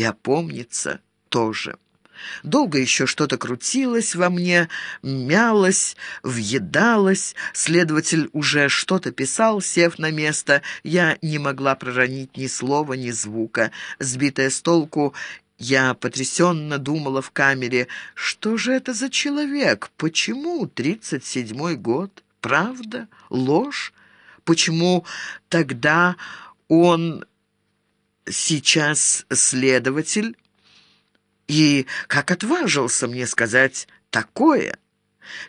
и опомниться тоже. Долго еще что-то крутилось во мне, мялось, въедалось. Следователь уже что-то писал, сев на место. Я не могла проронить ни слова, ни звука. Сбитая с толку, я потрясенно думала в камере, что же это за человек? Почему тридцать седьмой год? Правда? Ложь? Почему тогда он сейчас следователь? И как отважился мне сказать такое?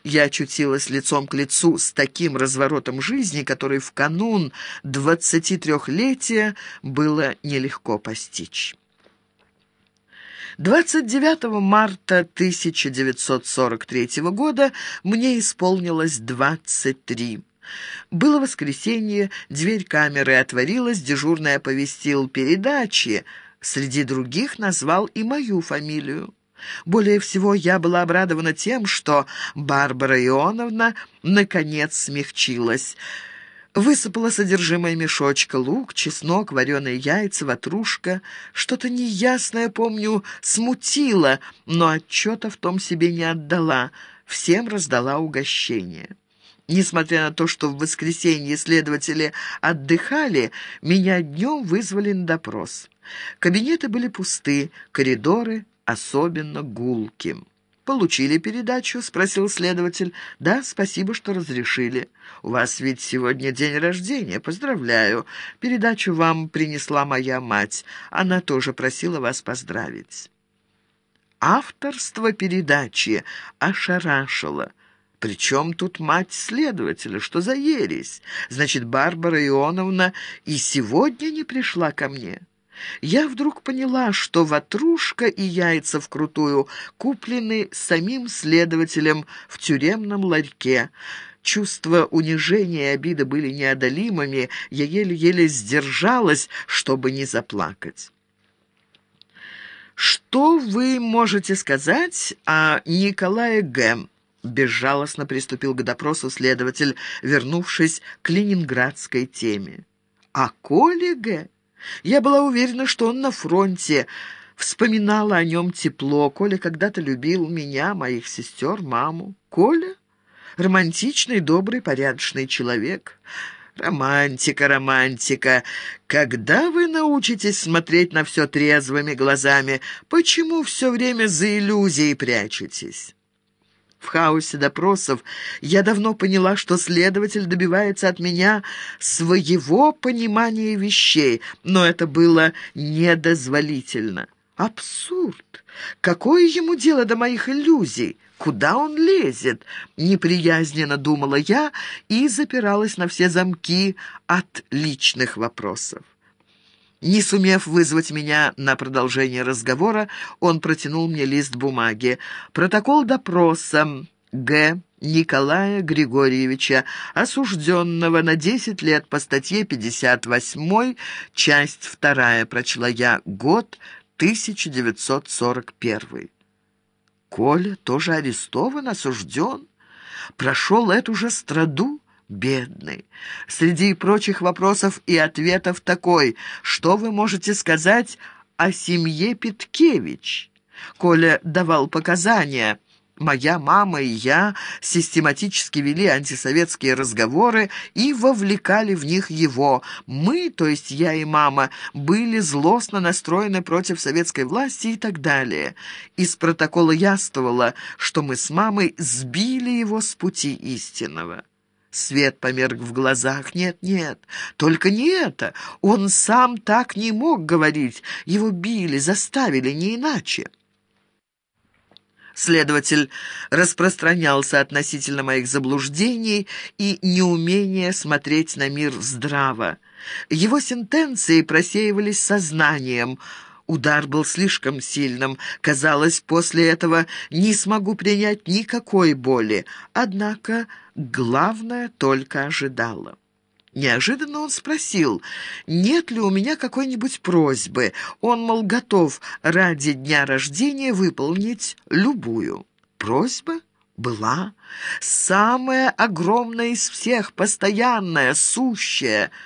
Я очутилась лицом к лицу с таким разворотом жизни, который в канун двадцати трехлетия было нелегко постичь. 29 марта 1943 года мне исполнилось 23. Было воскресенье, дверь камеры отворилась, дежурный оповестил передачи, среди других назвал и мою фамилию. Более всего я была обрадована тем, что Барбара Ионовна наконец смягчилась – Высыпала содержимое мешочка, лук, чеснок, вареные яйца, ватрушка. Что-то неясное, помню, смутило, но отчета в том себе не отдала. Всем раздала угощение. Несмотря на то, что в воскресенье следователи отдыхали, меня днем вызвали на допрос. Кабинеты были пусты, коридоры особенно гулким. «Получили передачу?» — спросил следователь. «Да, спасибо, что разрешили. У вас ведь сегодня день рождения. Поздравляю. Передачу вам принесла моя мать. Она тоже просила вас поздравить». Авторство передачи ошарашило. Причем тут мать следователя? Что за ересь? Значит, Барбара Ионовна и сегодня не пришла ко мне?» я вдруг поняла, что ватрушка и яйца вкрутую куплены самим следователем в тюремном ларьке. Чувства унижения и обиды были неодолимыми, я еле-еле сдержалась, чтобы не заплакать. «Что вы можете сказать о Николае Г.?» Безжалостно приступил к допросу следователь, вернувшись к ленинградской теме. «О Коле Г.?» Я была уверена, что он на фронте. Вспоминала о нем тепло. Коля когда-то любил меня, моих сестер, маму. Коля? Романтичный, добрый, порядочный человек. Романтика, романтика. Когда вы научитесь смотреть на все трезвыми глазами? Почему все время за иллюзией прячетесь? В хаосе допросов я давно поняла, что следователь добивается от меня своего понимания вещей, но это было недозволительно. Абсурд! Какое ему дело до моих иллюзий? Куда он лезет? Неприязненно думала я и запиралась на все замки от личных вопросов. Не сумев вызвать меня на продолжение разговора, он протянул мне лист бумаги. Протокол допроса Г. Николая Григорьевича, осужденного на 10 лет по статье 58, часть 2, прочла я, год 1941. Коля тоже арестован, осужден, прошел эту же страду, бедный. Среди прочих вопросов и ответов такой, что вы можете сказать о семье Питкевич? Коля давал показания. Моя мама и я систематически вели антисоветские разговоры и вовлекали в них его. Мы, то есть я и мама, были злостно настроены против советской власти и так далее. Из протокола яствовало, что мы с мамой сбили его с пути истинного. Свет померк в глазах. «Нет, нет, только не это. Он сам так не мог говорить. Его били, заставили, не иначе». Следователь распространялся относительно моих заблуждений и неумения смотреть на мир здраво. Его сентенции просеивались сознанием – Удар был слишком сильным. Казалось, после этого не смогу принять никакой боли. Однако главное только ожидало. Неожиданно он спросил, нет ли у меня какой-нибудь просьбы. Он, мол, готов ради дня рождения выполнить любую. Просьба? Была. Самая огромная из всех, постоянная, сущая —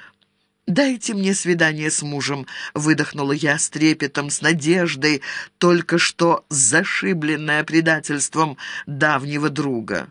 «Дайте мне свидание с мужем», — выдохнула я с трепетом, с надеждой, только что зашибленная предательством давнего друга.